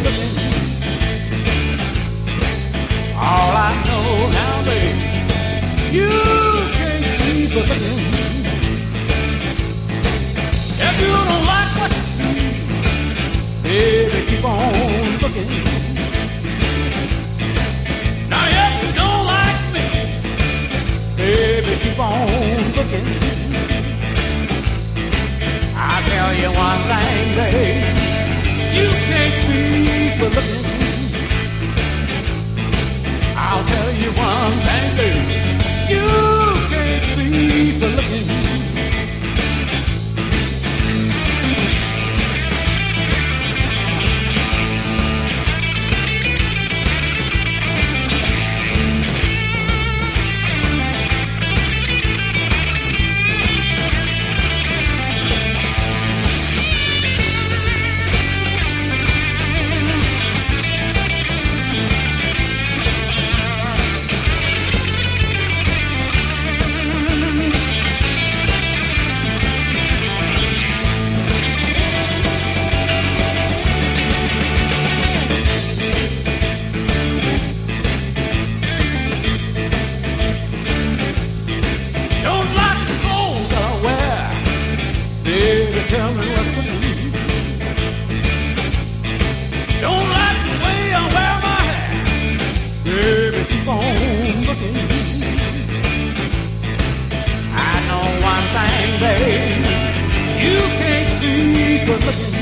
looking. All I know now, babe, you can't the looking. If you don't like what you see, baby, keep on looking. Now if you don't like me, baby, keep on looking. I tell you one thing, babe, tell me what's the need. Don't like the way I wear my hair. Baby, keep on looking. I know one thing, babe. You can't see good looking.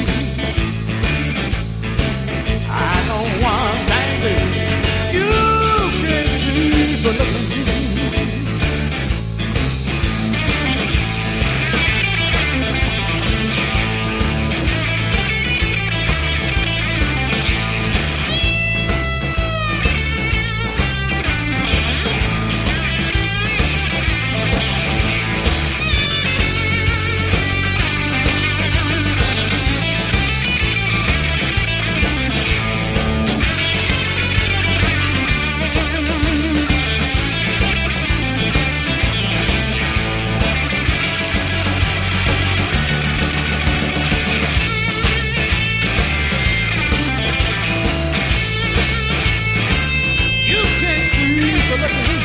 Look at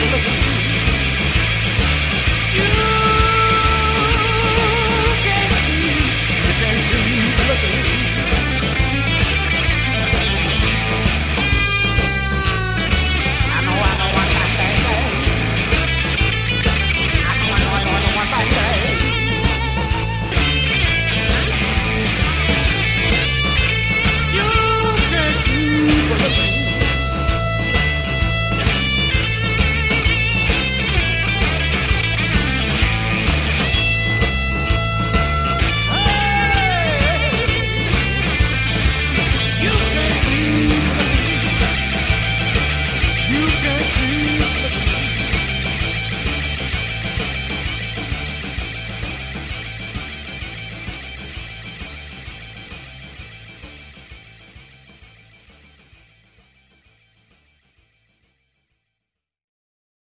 Thank you. you